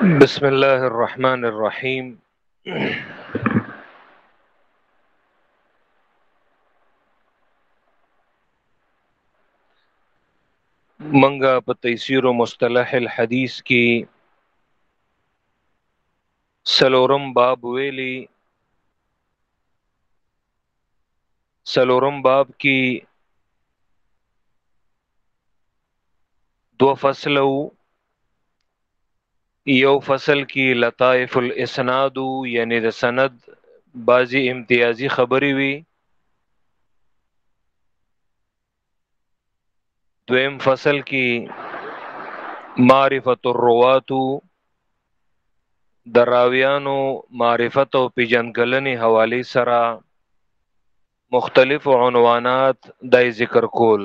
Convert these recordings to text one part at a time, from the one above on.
بسم الله الرحمن الرحيم منګه په تیسیر او مصطلح الحدیث کې سلورم باب ویلی سلورم باب کی دو فصل او یو فصل کی لطائف الاسناد یعنی د سند بعضی امتیازی خبری وی دویم فصل کې معرفت الروات دراویانو معرفت او پیجنګلنې حواله سره مختلف عنوانات دای ذکر کول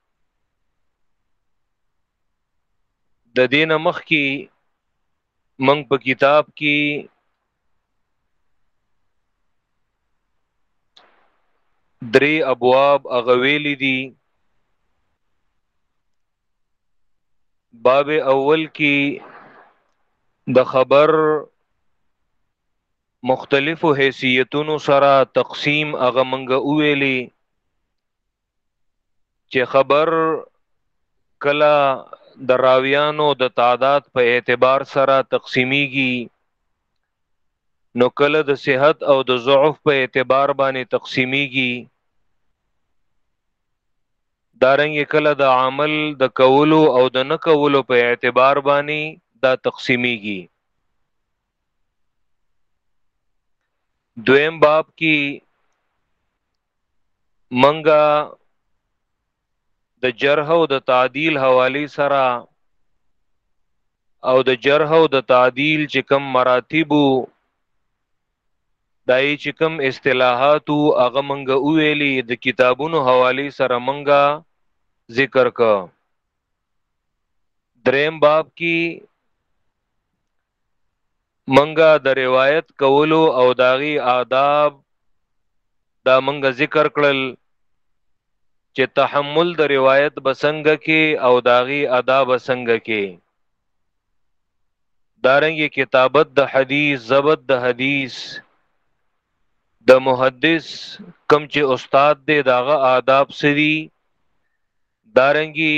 د دینه مخ کی منګ په کتاب کې درې ابواب اغویل دي باب اول کې د خبر مختلفو حیثیتونو سره تقسیم هغه منګه ویلي چې خبر کله د راویانو د تعداد په اعتبار سره تقسیمیږي نو کله د صحت او د ضعف په اعتبار باندې تقسیمیږي دارنګ کله د عمل د کولو او د نکولو په اعتبار باندې دا تقسیمیږي دویم باب کې منګه د جرح او د تعدیل حوالی سره او د جرح او د تعدیل چې کم مراتب دای چې کم اصطلاحات او هغه منګه ویلي د کتابونو حوالی سره منګه ذکر کا دریم باب کې منګه د روایت کولو او داغي آداب دا منګه ذکر کړل چې تحمل د روایت بسنګ کې او داغي آداب بسنګ کې دارنګي کتابت د حدیث ضبط د حدیث د محدث کم چې استاد دی داغه آداب سری دارنګي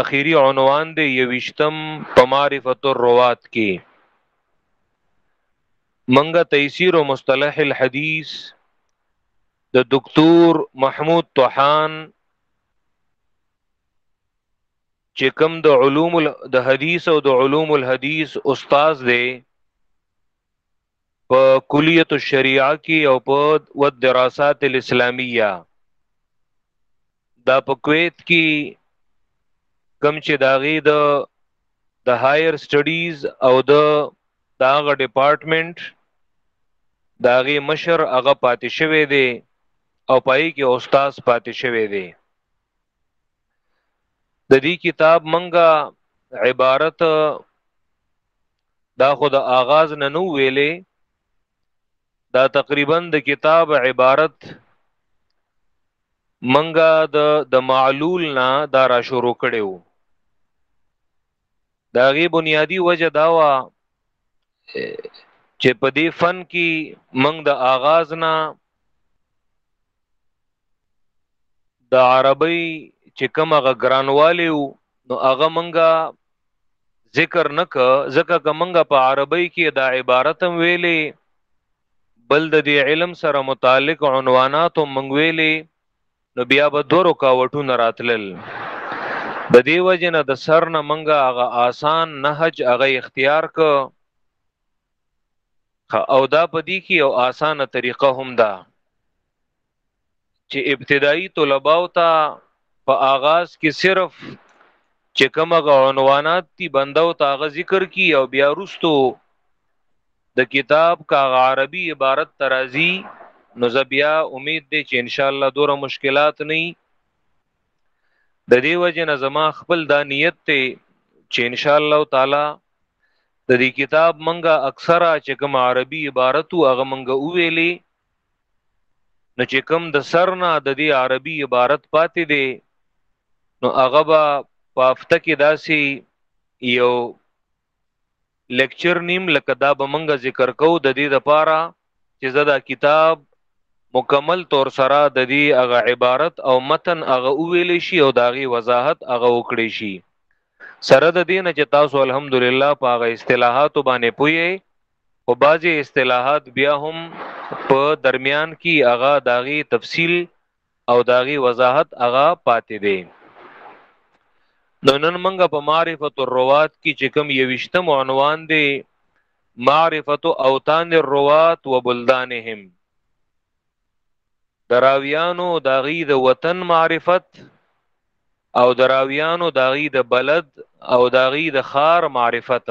اخیری عنوان دی یوشتم په معرفت الروات کې منګه تیسیر او مصطلح الحدیث د دکتور محمود طحان چې کوم د علوم د حدیث او د علوم الحدیث استاد دی په کلیت الشریعه کې او په والدراسات الاسلامیه دا په کویت کې کم چې داغي د د هایر سټډیز او د داغه ډپارټمنټ داغي مشر هغه پاتې شوی دی او پای کې استاد پاتې شوی دی د دې کتاب منګه عبارت دا خو د آغاز نه نو ویلې دا تقریبا د کتاب عبارت منګه د د معلول نه دا را شروع کړو دا غي بنیادی وجه دا وا چې په دې فن کې منګ د آغاز نه د عربی چې کوم هغه ګرانوالی وو نو هغه منګه ذکر نک ځکه که منګه په عربی کې دا عبارت هم ویلې بل د دې علم سره متعلق عنوانات هم منګ ویلې نو بیا به دوه رکاوټونه راتلل د دې وجنه د سر نه منګه هغه آسان نهج هغه اختیار ک او دا پدی کې یو اسانه طریقه هم ده چې ابتدایي طلبه او ته په آغاز کې صرف چې کومه عنوانات دي بنده او تاغه ذکر کی او بیا رستو د کتاب کا عربي عبارت ترازی نو زبیا امید دی چې ان شاء الله دوره مشکلات نه د دې وجه نه زما خپل دا نیت ته چې ان شاء الله تعالی د دې کتاب منګه اکثره چې کوم عربي عبارت او هغه منګه ویلې نو چې کوم د سرنا د دې عربي عبارت پاتې دی نو هغه به پافته کې داسي یو لیکچر نیم لکه دا به منګه ذکر کو د دې لپاره چې زه دا کتاب مکمل طور سره د دې هغه عبارت او متن هغه ویل شي او داغي وضاحت هغه وکړي شي سره د دین چې تاسو الحمدلله په هغه اصطلاحات باندې پوي او بعضي اصطلاحات بیا هم په درمیان کې هغه داغي تفصیل او داغي وضاحت هغه پاتې دی نو نن منګه په معرفت الروات کې چې کوم یوشتم عنوان دی معرفت اوتان الروات وبلدانهم دراویانو داغي د وطن معرفت او دراویانو داغي د بلد او داغي د خار معرفت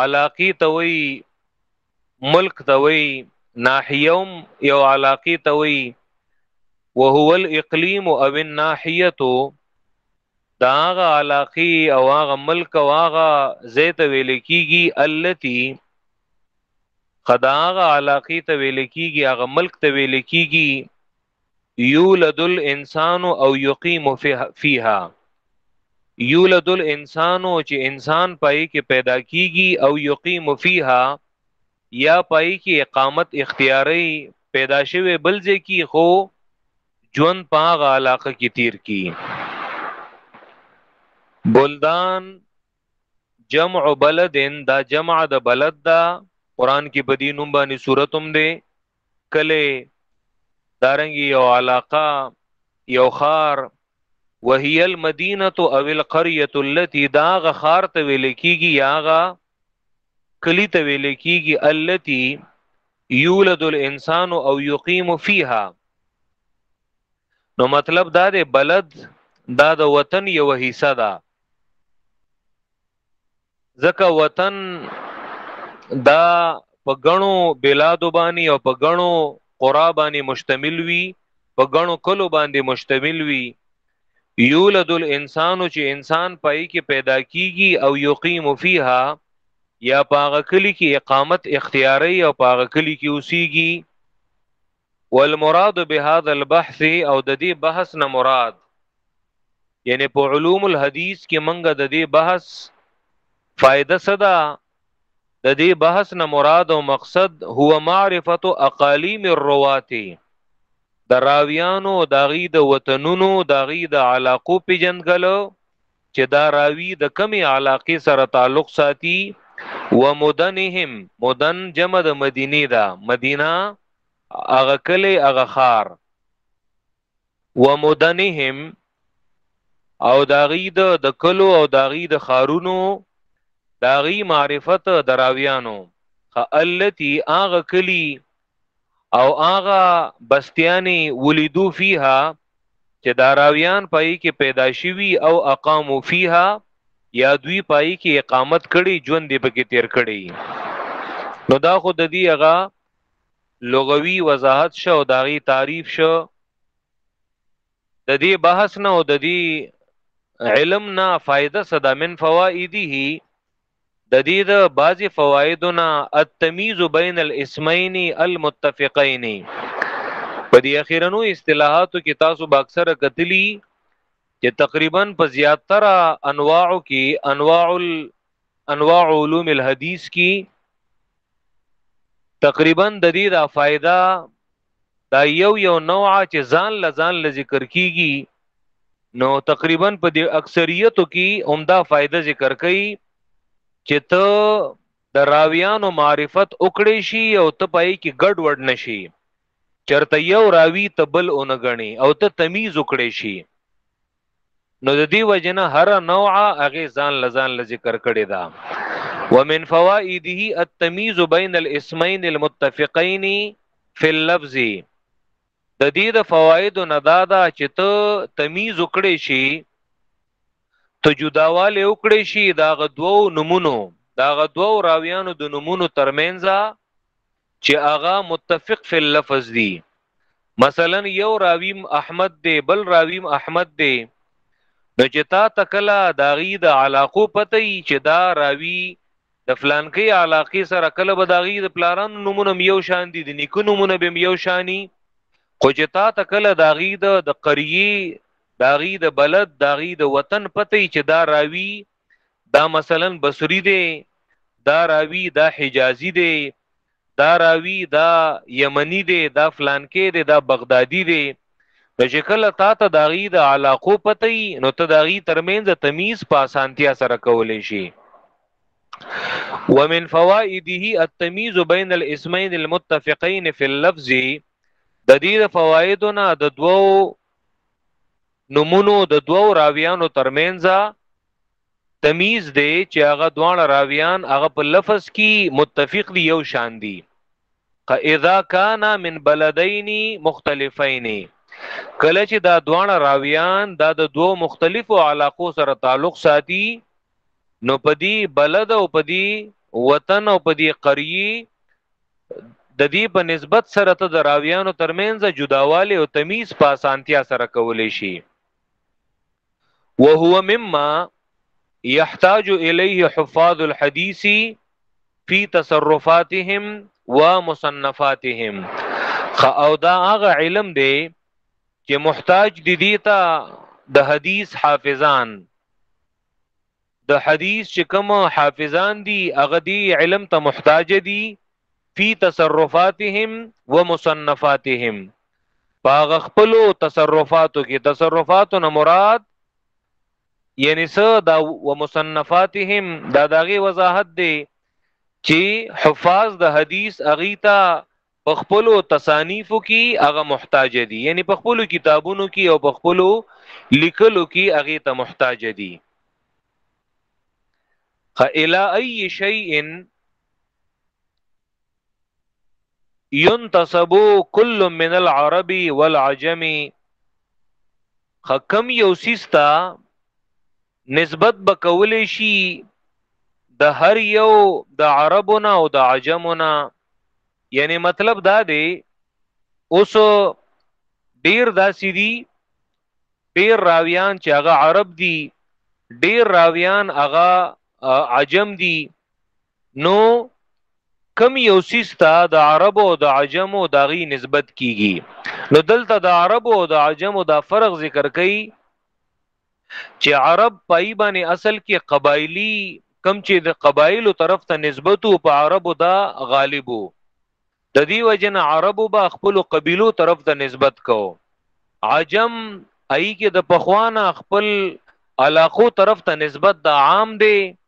علاقی ته وی ملک ته وی ناحیوم یو علاقی ته وی وهو الاقلیم او الناحیه دا هغه علاقی او هغه ملک او هغه زیت ویل کیږي التی خداغه علاقی ته ویل کیږي هغه ملک ته ویل کیږي یولد الانسان او یقیم فیها یولد الانسان چې انسان پای کې پیدا کیږي او یقیم فیها یا پای کې اقامت اختیاري پیدا شوی بل ځای کې خو ژوند پاغه علاقه کې تیر کی بلدان جمع بلدن دا جمع د بلد دا قران کې بدی نوم باندې صورتوم دی کلی دارنګي یو علاقه یو خار وهي المدینه او القريه التي دا غخار ته ویل کیږي یاغه کلی ته ویل کیږي التي یولد الانسان او یقیم فیها نو مطلب دا دی بلد دا د وطن یو حصہ ده ځکه وطن دا په غنو بلادو باندې او په غنو قرا باندې مشتمل وي په غنو کلو باندې مشتمل وي یولد الانسان چې انسان پای کې پیدا کیږي او یقیم فیها یا پاغه کلی کې اقامت اختیاري او پاغه کلی کې اوسيږي والمراد بهذا البحث او د دې بحث نه مراد یعنی په علوم الحدیث کې منګه د دې بحث فائدہ صدا د دې بحث نه مراد او مقصد هو معرفت اقالیم الروات د راویانو داغي د وطنونو داغي د علاقو پیجندګل چې دا راوی د کمی علاقې سره تعلق ساتي ومدنهم مدن جمع د مدینه دا مدینه هغه کلی هغه خار ومدنهم او داغي د دا کلو او داغي د خارونو داغي معرفت دراویانو التي اغه کلی او اغه بستیانی ولیدو فیها چې داراویان پای کې پیدا شوی او اقامو فیها یا دوی پای کې اقامت کړي ژوند دې پکې تیر کړي نو دا خو د دې هغه لغوي وضاحت شو او داغي تعریف شو د دې بحث نه او د دې علم نه فائدہ صدا من فوائده د دې د بعضی فوائدنا التمیز بین الاسمین المتفقین په دې اخیرنو اصطلاحاتو کې تاسو به اکثر کتلی چې تقریبا په زیاتره انواعو کې انواع انواع علوم الحديث کی تقریبا د دې دا فائدہ دا یو یو نوع چې ځان لزان ل ذکر کیږي نو تقریبا په دې اکثریتو کې عمده فائدہ ذکر کړي چې ته د راویانو معرفت وکړې شي او ته پای کې ګډ وډ نشي چرته یو راوی تبل اونګني او ته تمیز وکړې شي نو د دې وجنه هر نوع هغه ځان لزان ل ذکر کړی دا ومن فوائده التمييز بين الاسمين المتفقين في اللفظ د دې د فواید نه دا دا چې ته تمیز وکړې شي ته جداواله وکړې شي دا غ دوو نمونو دا غ دوو راویانو د نمونو ترمنځ چې هغه متفق فی اللفظ دی مثلا یو راویم احمد دی بل راویم احمد دی نو چې تا تکلا داغي د علاقو پته ای چې دا راوی د فلانکی علاقه سره کله به داغي د پلاران نمونه یو شان دي د نیکو نمونه به یو شانی خو چې تا تکلا داغي د قریه داغي د بلد داغي د وطن پته ای چې دا راوی دا مثلا بصری دی دا راوی دا حجازی دی دا راوی دا یمنی دی دا فلانکې دی دا بغدادي دی نو چې کله تا ته داغي د علاقو پته ای نو ته داغي ترمنځ تمیز په اسانتیا سره کولې شي ومن فوائده التمیز بین الاسمین المتفقین فی اللفظ د دې فوائدونه د دوو نمونو د دوو راویانو ترمنځ تمیز دی چې هغه دوه راویان هغه په لفظ کې متفق دي یو شان دي اذا کان من بلدین مختلفین کله چې دا دوه راویان دا د دوو مختلفو علاقو سره تعلق ساتي نو پدی بلد او پدی وطن او پدی قریه د دې په نسبت سره ته د راویانو ترمنځ جداوالی او تمیز په اسانتیا سره کولی شي وهو مما يحتاج اليه حفاظ الحديث في تصرفاتهم ومصنفاتهم خ او دا هغه علم دی چې محتاج دي دي ته د حدیث حافظان د حدیث چې کوم حافظان دي هغه دی علم ته محتاج دي فی تصرفاتهم ومصنفاتهم پاغ خپل تصرفاتو کې تصرفاتو نه مراد یعنی س دا ومصنفاتهم دا داغي وضاحت دی چې حفاظ د حدیث اغیتا په خپلو تصانیفو کې هغه محتاج دي یعنی په خپلو کتابونو کې او په خپلو لیکلو کې هغه ته محتاج دي خ الی ای شیء ينتصب كل من العرب والعجم خکم یو سیستا نسبت به کولی شي د هر یو د عربونه او د عجمونه یعنی مطلب دا دی اوس ډیر داسې دي ډیر راویان چې هغه عرب دي ډیر راویان هغه عجم دي نو کم یو سیستا د عرب او د عجم او داغي نسبت کیږي نو دلته د عرب او د عجم او دا فرق ذکر کړي چې عرب پای باندې اصل کې قبایلی کم چې د قبایلو طرف ته نسبت او په عربو دا غالبو د دې وجن عربو با خپل قبیلو طرف ته نسبت کو عجم ای کې د پخوانه خپل علاقو طرف ته نسبت د عام دی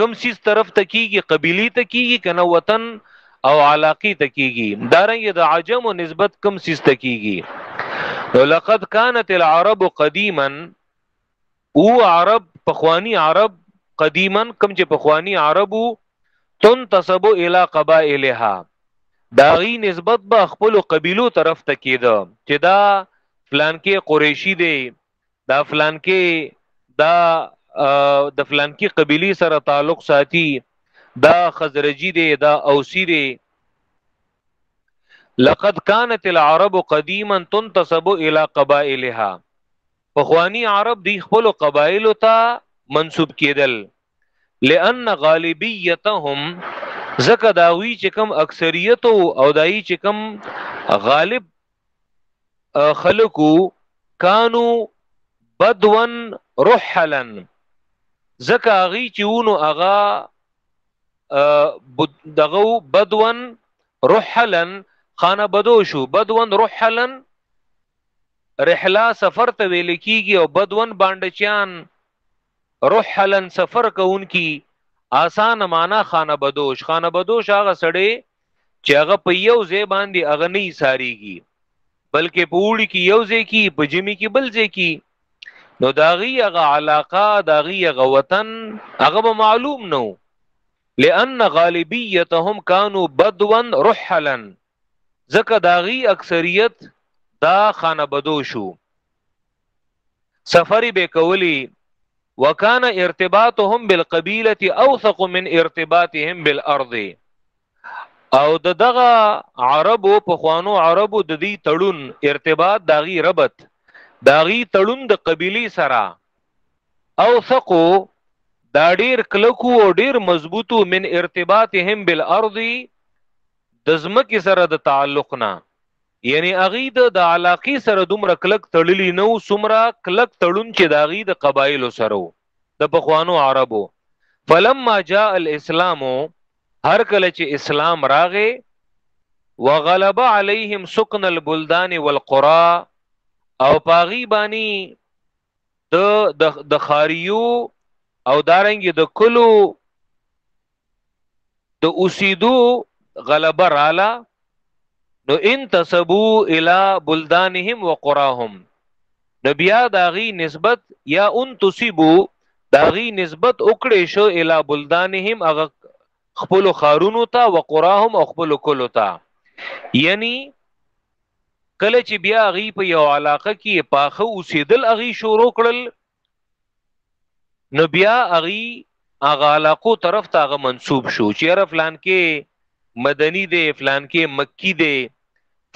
کم سیز طرف ته کیږي قبيلي ته کیږي کنه وطن او علاقي ته کیږي دارنګ د عجم او نسبت کم سیز ته کیږي نو لقد كانت العرب قديما او عرب پخوانی عرب قديما کم چې پخوانی عربو تنتسب الى قبائلها داغي نسبت به خپل قبيلو طرف ته کیده چې دا پلان کې قریشي دی دا فلانکی دا د فلانکی قبیلی سره تعلق ساتي دا خزرجی دی دا اوسی دی لقد كانت العرب قديما تنتسب الى قبائلها پخوانی عرب دی خپل قبایل ته منسوب کېدل لئن غالبیتهم زکه داوی چې کم اکثریت او دای چې کم غالب خلقو کانو بدون رحلن زکه اغي چې ونو اغا دغه بدون رحلن خانه بدو شو بدون رحلن رحلا سفر ته ویل کیږي او بدون باندچان رحلا سفر کوونکی آسان معنا خانه بدوش خانه بدوش هغه سړی چې هغه په یو ځای باندې هغه نه ساریږي بلکې په وړي کې یو ځای کې په جمی کې بل ځای کې نو داغي هغه علاقه داغي هغه وطن هغه به معلوم نو لئن غالبیتهم کانوا بدوا رحلا ځکه داغي اکثریت دا خانه بدوشو سفری به کولی وکان ارتباطهم بالقبيله اوثق من ارتباطهم بالارض او د دغه عربو په خوانو عربو د دې تړون ارتباط داغي ربط داغي تړون د قبيله سره اوثق دا ډیر کلکو او ډیر مضبوطو من ارتباطهم بالارض د زمکه سره د تعلق نه یعنی هغوی د د علاقې سره دومره کلک تړلي نه وو څومره کلک تړون چې د هغوی د قبایلو سره وو د پخوانو عربو فلما جاء الاسلام هر کله چې اسلام راغې وغلب علیهم سکن البلدان والقرى او پاغي بانی د د خاریو او دارنګ د کلو د اوسیدو غلبه رااله نو انتسبو الی بلدانهم وقراهم نبیا داغي نسبت یا انتسبو داغي نسبت وکړې شو الی بلدانهم هغه خپل خارونو ته وقراهم او خپل کولو ته یعنی کله چې بیا غي په یو علاقه کې پاخه اوسیدل اغي شروع کړل نو بیا اغي اغه علاقو طرف ته هغه منسوب شو چې عرب فلان کې مدني دی فلان کې مکی دی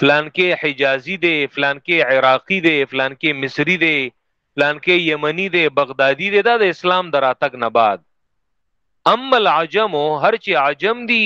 فلان کې حجازي دی فلان کې عراقي دی فلان کې مصری دی فلان کې یمنی دی بغدادي دی دا د اسلام دراتګ نه بعد اما العجم هر چې عجم دی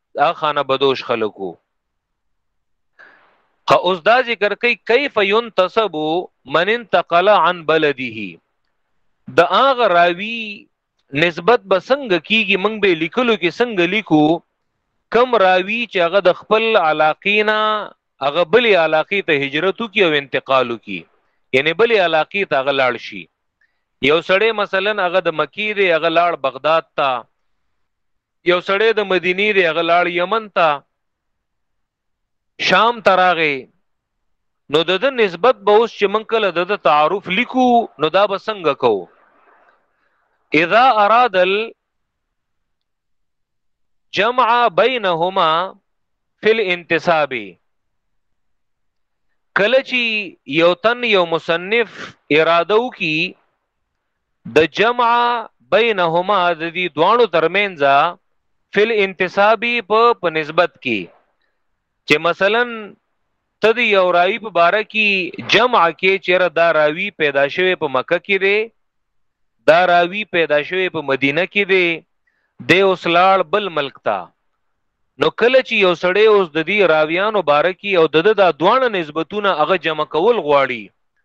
دا خانه بدوش خلکو خو اوس دا ذکر کوي کیف ينتسب من انتقل عن بلده د اغه راوی نسبت به څنګه کیږي موږ به لیکلو کې څنګه لیکو کم راوی چې هغه د خپل علاقینا هغه بلې علاقې ته هجرت وکي او انتقال وکي یعنی بلې علاقې ته هغه لاړ شي یو سړی مثلا هغه د مکی دی هغه لاړ بغداد ته یو سړی د مدینی دی غلاړ یمن ته شام تراغه نو د د نسبت به اوس چې من کله د تعارف لیکو نو دا به څنګه کو اذا اراد الجمع بینهما فی الانتساب کله چې یو تن یو مصنف اراده وکي د جمع بینهما د دې دوانو ترمنځ فل انتسابی په په نسبت کې چې مثلا ته د یو راوی په باره کې جمع کې چیرې دا راوی پیدا شوی په مکه کې دی دا راوی پیدا شوی په مدینه کې دی د اوسلاړ بل ملک تا نو کله چې یو سړی اوس د دې راویانو باره کې او د د دوانه نسبتونه هغه جمع کول غواړي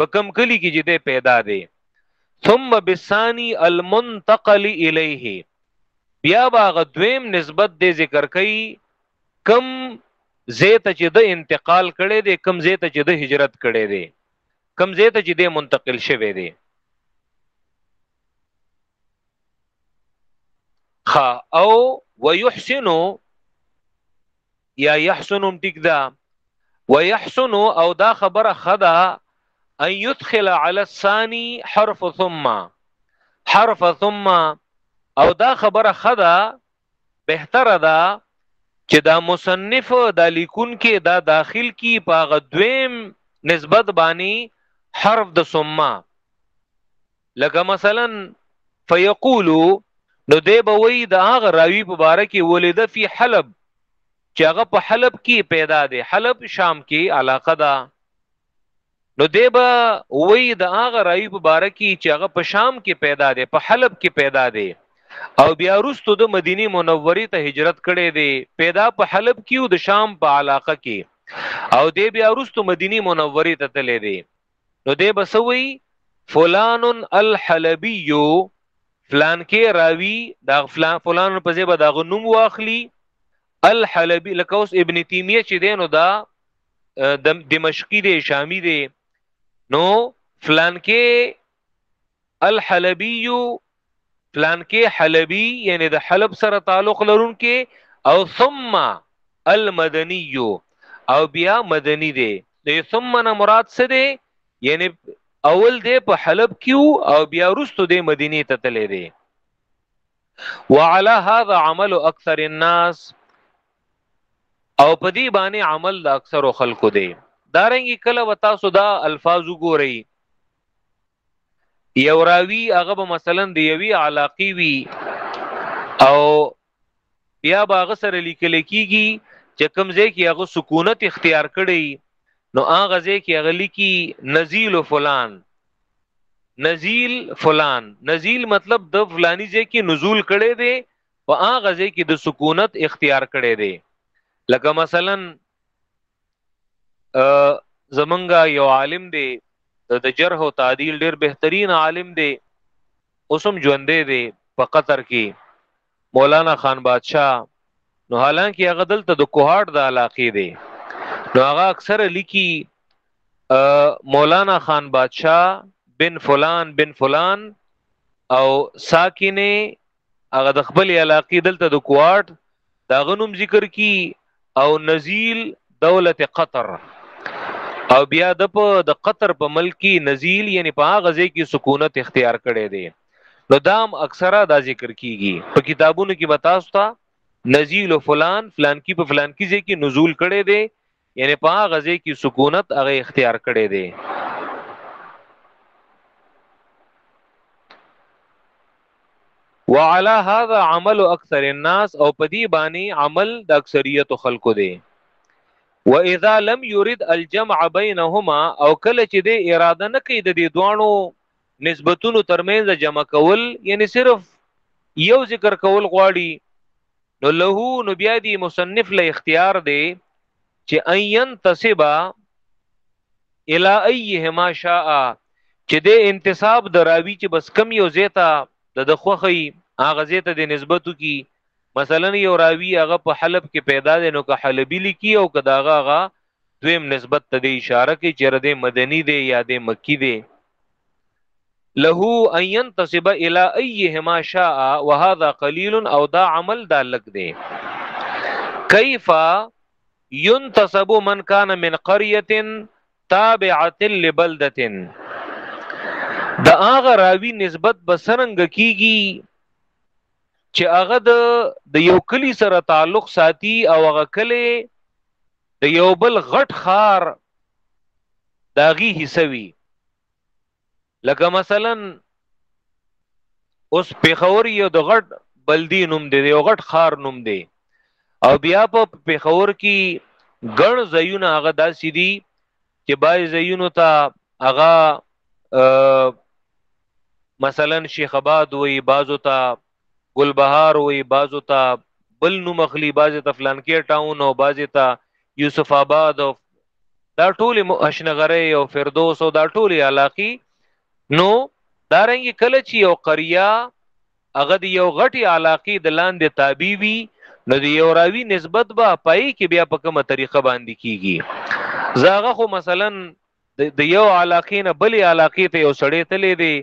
په کم کلی کې جده پیدا دی ثم بالثاني المنتقل الیه بیا باغ دویم نسبت دې ذکر کړي کم زیته چې د انتقال کړي دي کم زیته چې د هجرت کړي دي کم زیته چې د منتقل شوه دي خا او ويحسن یا یحسن هم ټیک ده ويحسن او دا خبره خدا ان يدخل على الثاني حرف ثم حرف ثم او دا خبره خدا بهتره ده چې دا مصنف دا لیکون کې دا داخل کی پاغه دویم نسبت بانی حرف د ثم لکه مثلا فیقولو نو دی به وی د هغه راوی په باره کې ولید فی حلب چې هغه په حلب کې پیدا دی حلب شام کې علاقه ده نو دی به وی د هغه راوی په باره کې چې هغه په شام کې پیدا دی په حلب کې پیدا دی او بیا وروسته د مدینه منورې ته هجرت کړي دی پیدا په حلب کې او د شام په علاقه کې او دی بیا وروسته مدینه منورې ته تللی دی نو دی بسوي فلان الحلبي فلان کې راوي دا فلان فلان په ځای به دا غنوم واخلي الحلبي لکه اوس ابن تیمیه چې دی نو دا د دمشقي دی شامی دی نو فلان کې الحلبي پلانکې حلبي یعنی د حلب سره تعلق لرونکي او ثم المدنی او بیا مدنی دی د ثم نه مراد څه دی یعنی اول دی په حلب کیو او بیا رستو دی مدینه ته تللی دی وعلى هذا عمل اکثر الناس او په دې باندې عمل د اکثرو خلکو دی دارنګي کله وتا سودا الفاظ وګورئ یو راوی هغه به مثلا د یوی علاقی وی او بیا به هغه سره لیکل کیږي چې کوم ځای کې هغه سکونت اختیار کړي نو هغه ځای کې هغه لیکي نزیل فلان نزیل فلان نزیل مطلب د فلانی ځای کې نزول کړي دي په هغه ځای کې د سکونت اختیار کړي دي لکه مثلا زمونږ یو عالم دی د جرح او تعدیل ډیر بهترین عالم دی اوسم ژوندې دی په قطر کې مولانا خان بادشاہ نو حالانکه هغه دلته د کوهاټ د علاقې دی نو هغه اکثره لیکي مولانا خان بادشاہ بن فلان بن فلان او ساکن هغه د خپل علاقې دلته د کوارت دا غنوم ذکر کی او نزیل دولت قطر او بیا د په د قطر په ملک کې نزیل یعنی په هغه ځای کې سکونت اختیار کړي دي نو دام اکثره دا ذکر کیږي په کتابونو کې بتاستا نزیل فلان فلان کی په فلان کی ځای کې نزول کړي دي یعنی په هغه ځای کې سکونت هغه اختیار کړي دي وعلى هذا عمل اکثر الناس او پدی باندې عمل د اکثریت خلکو دی واذا لم يرد الجمع بينهما او کله چې د اراده نه کوي د دې دوانو نسبتونو ترمنځ جمع کول یعنی صرف یو ذکر کول غواړي نو له نو بیا دی مصنف له اختیار دی چې اين تسبا الى ايهما شاء چې د انتصاب دراوی چې بس کم یو زیتا د دخوخی هغه زیته د نسبتو کی مثلا یو راوی هغه په حلب کې پیدا دی نو که حلبی لیکي او که داغه هغه دویم نسبت ته د اشاره کې چې رده مدنی دی یا د مکی دی له ان ينتسب الى ايهما شاء وهذا قليل او دا عمل دا لګ دی كيف ينتسب من كان من قريه تابعه لبلده دا هغه راوی نسبت بسرنګ کیږي چې هغه د یو کلی سره تعلق ساتي او هغه کلی د یو بل غټ خار داغي حصہ وی لکه مثلا اوس پیښور یو د غټ بلدی نوم دی یو غټ خار نوم دی او بیا په پیښور کې ګڼ ځایونه هغه داسې دي چې بای ځایونو ته هغه مثلا شیخ آباد وی بازو ته ګلبهار وایي بعضو ته بل نوم اخلي بعضې ته فلانکې ټاون او بعضې ته یوسف آباد او دا ټول اشنغره او فردوس او دا ټول علاقی نو دارنګ کله چې یو قریا هغه دی یو غټي علاقی د لاندې تابع وي نو دی یو راوی نسبت به پای کې بیا په کومه طریقه باندې کیږي زاغه خو مثلا د یو علاقې نه بلې علاقې ته یو سړی تللی دی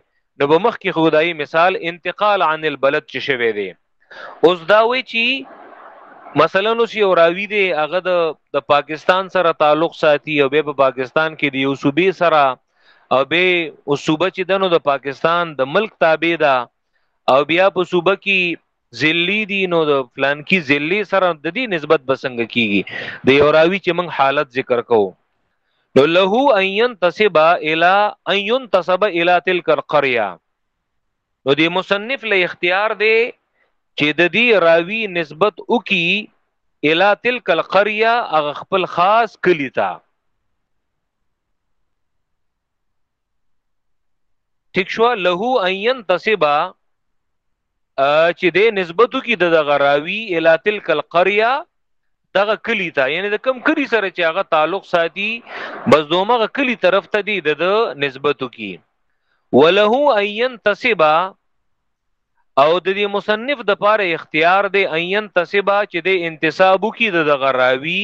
نو به مخکې خدایي مثال انتقال عن البلد چې شوی دی اوس دا وی چې مثلا نو سی اوراوی دی هغه د د پاکستان سره تعلق ساتي او به په پاکستان کې دی یو صوبې سره او به او صوبه چې دنو د پاکستان د ملک تابع ده دا او بیا په صوبه کې ذلی دي نو د فلان کی ذلی سره د دې نسبت بسنګ کیږي د یو راوی چې موږ حالت ذکر کوو نو له ان ينتسب الى ان ينتسب الى تلك القريه نو د مصنف له اختیار دی چې د دې راوی نسبت وکي الى تلك القريه اغه خپل خاص کلی ته ټیک شو له ان ينتسبا چې د نسبتو کې د دغه راوی الی تلک القريه دغه کلی ته یعنی د کم کلی سره چې هغه تعلق ساتي بس دومره کلی طرف ته دی د نسبتو کې وله ان ينتسبا او د دې مصنف د پاره اختیار دی ان ينتسبا چې د انتسابو کې د دغه راوی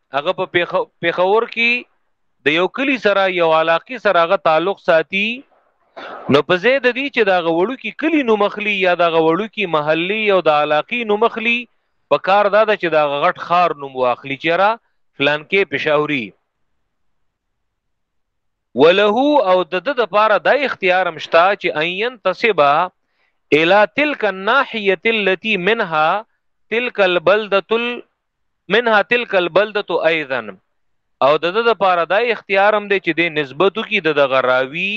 هغه په پیښور کې د یو کلی سره یو علاقه سره هغه تعلق ساتي نو په زید دي چې دا غوړو کې کلی نو مخلی یا دا غوړو کې محلي او د علاقې نو مخلی په کار دا چې دا غټ خار نو واخلي چیرې فلان کې پېښوري وله او د د لپاره د اختیار مشتا چې عین تسبا الی تلک الناحیه التي منها تلک البلده منها تلک البلدت ايضا او د د لپاره دا اختیار هم دی چې د نسبتو کې د دغه راوی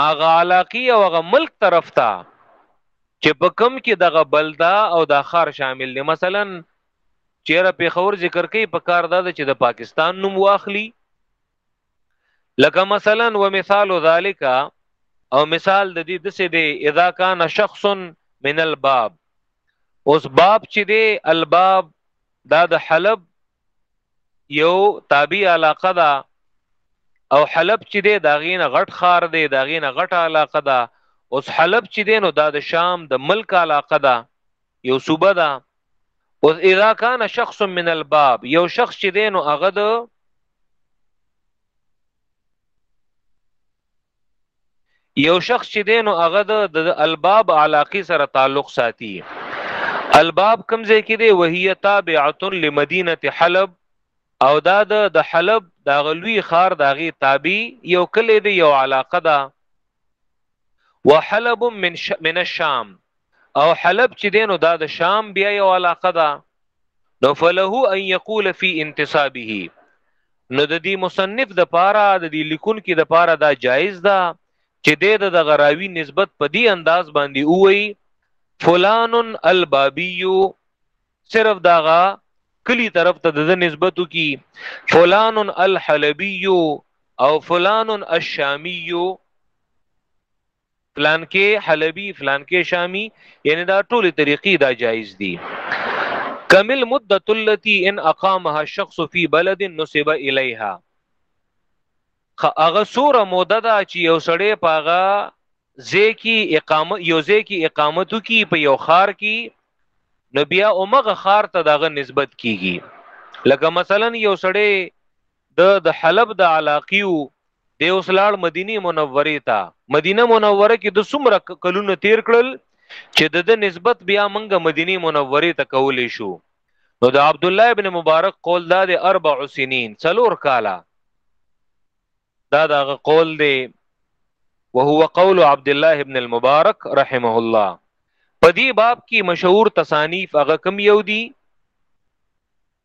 هغه علاقی او هغه ملک طرف ته چې په کم کې دغه بلدا او دا خار شامل دی مثلا چیرې په خور ذکر کوي په کار دا چې د پاکستان نوم واخلي لکه مثلا ومثال ذالک او مثال د دې دسه دی اذا کان شخص من الباب اوس باب چې دی الباب دا د حلب یو تابع علاقه ده او حلب چې دی دا غین غټ خار دی دا غین غټ علاقه ده اوس حلب چې دی نو دا د شام د ملک علاقه ده یو صوبه ده او اذا کان شخص من الباب یو شخص چې دی نو هغه د یو شخص چې دی نو هغه د الباب علاقه سره تعلق ساتي الباب کوم ځای کې دی وهي تابعه لمدینه حلب او دا د حلب دا غلوی خار داغي تابع یو کلی دی یو علاقه ده وحلب من ش... من الشام او حلب چې دینو دا د شام بیا یو علاقه ده نو فله ان یقول فی انتصابه نو د دې مصنف د پاره د دې لیکون کې د پاره دا جایز ده چې د د غراوی نسبت په دې انداز باندې وای فلان البابی صرف داغه کلی طرف ته د نسبتو کی فلان الحلبی او فلان الشامی فلانکې حلبي فلانکې شامي یعنی دا ټول طریقې دا جایز دي کمل مدت التي ان اقامها الشخص في بلد نسب اليها هغه سوره موده دا چې یو سړی پاغه زیکی اقامت یو زیکی اقامتو کی په یو خار کی نو بیا اومغه خار ته دغه نسبت کیږي لکه مثلا یو سړی ده د حلب د علاقی وو دی اوس لاړ مدینه منوره ته مدینه منوره کې د څومره کلونه تیر کړل چې د د نسبت بیا منګه مدینه منوره ته کولې شو نو د عبد الله ابن مبارک قول دا د اربع سنین څلور کاله دا دغه قول دی وهو قول عبد الله ابن المبارک رحمه الله په دې باب کې مشهور تصانیف هغه کم یو دي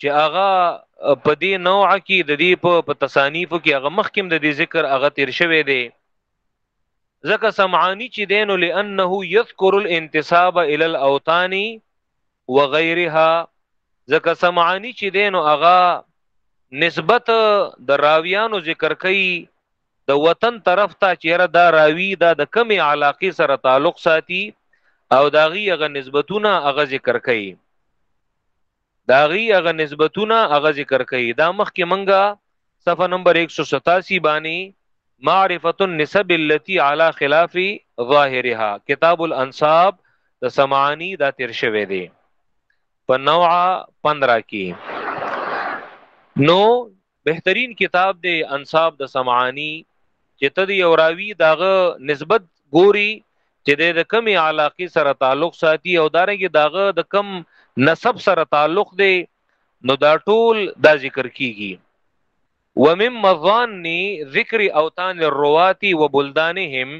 چې هغه په دې نوع کې د دې په په تصانیف کې هغه مخکم د دې ذکر هغه تیر شوی دی ځکه سمعانی چې دینو لانه یذکر الانتساب الى الاوطان وغيرها ځکه سمعانی چې دینو هغه نسبت د راویانو ذکر کوي د وطن طرف ته چیرې دا راوی دا د کمی علاقه سره تعلق ساتي او داغي هغه نسبتونه هغه ذکر کوي د هغوی هغه نسبتونه هغه ذکر کوي دا مخکې منګه صفحه نمبر 187 باندې معرفه النسب التي على خلاف ظاهرها کتاب الانصاب د سمعانی دا تیر شوی دی په نوع 15 کې نو بهترین کتاب دی انصاف د سمعانی چې ته دی یو راوی داغه نسبت ګوري چې د کمی علاقه سره تعلق ساتي او دارنګ داغه د کم نسب سره تعلق دی نو دا ټول دا ذکر کیږي ومم مظان ذکر اوتان الروات وبلدانهم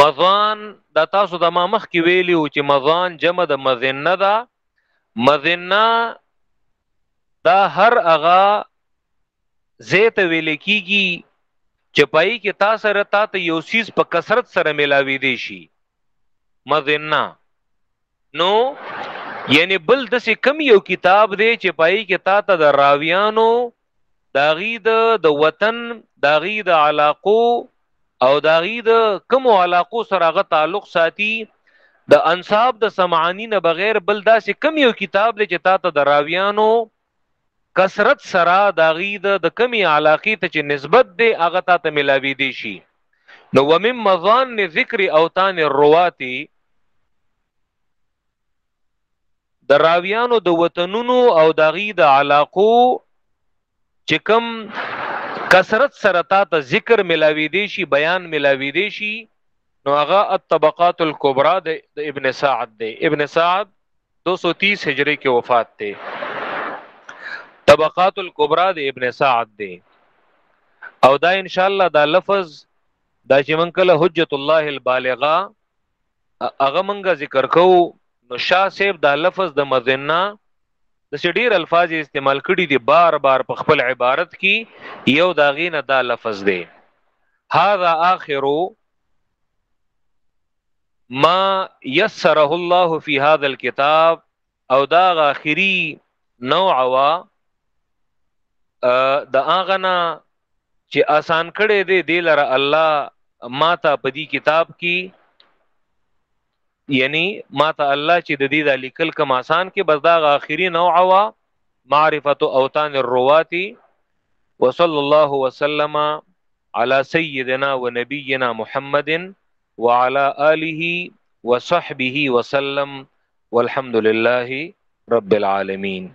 مظان دا تاسو د ما مخ کې ویلی او چې مظان جمع د مزنه ده مذنه دا هر اغا زیت ویل کیږي چې پای کې تا سره تا ته یو سیز په کثرت سره ملاوي دي شي مذنه نو یعنی بل د سې کم یو کتاب دی چې پای کې تا ته د راویانو داغي د د وطن داغي د علاقو او داغي د کوم علاقو سره غ تعلق ساتي د انصاب د سمعانی نه بغیر بل داسې کم یو کتاب لې چې تا ته د راویانو کثرت سره داغي د د کمی علاقې ته چې نسبت دی هغه تا ته ملاوي دي شي نو ومم مظان ذکر اوتان الرواتی د راویانو د وطنونو او د هغوی د علاقو چې کوم کثرت سره تا ته ذکر ملاوي دی شي بیان ملاوي دی شي نو هغه الطبقات الكبرى د ابن سعد دی ابن سعد 230 هجری کې وفات دی طبقات الكبرى د ابن سعد دی او دا ان شاء الله دا لفظ دا چې من کله حجت الله البالغه هغه منګه ذکر کوو نو شاه صاحب دا لفظ د مزنا د سډیر الفاظ استعمال کړي دي بار بار په خپل عبارت کې یو داغینه دا لفظ دی هاذا اخرو ما یسره الله فی هذا الكتاب او دا هغه اخري نوع وا د هغه نه چې آسان کړي دي د لره الله ماته په دې کتاب کې یعنی ماته الله چې د دې د لیکل کم آسان کې بس دا اخري نوع وا معرفت اوتان الرواتی وصلی الله وسلم علی سیدنا و نبینا محمد وعلى آله وصحبه وسلم والحمد لله رب العالمين